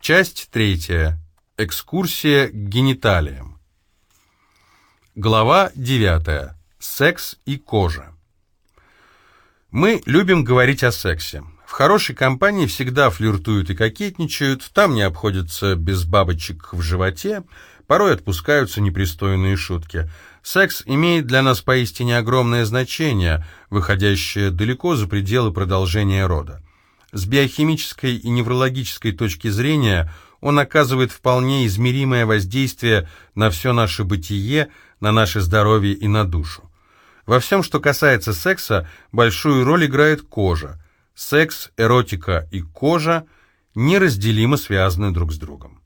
Часть третья. Экскурсия к гениталиям. Глава девятая. Секс и кожа. Мы любим говорить о сексе. В хорошей компании всегда флиртуют и кокетничают, там не обходятся без бабочек в животе, порой отпускаются непристойные шутки. Секс имеет для нас поистине огромное значение, выходящее далеко за пределы продолжения рода. С биохимической и неврологической точки зрения он оказывает вполне измеримое воздействие на все наше бытие, на наше здоровье и на душу. Во всем, что касается секса, большую роль играет кожа. Секс, эротика и кожа неразделимо связаны друг с другом.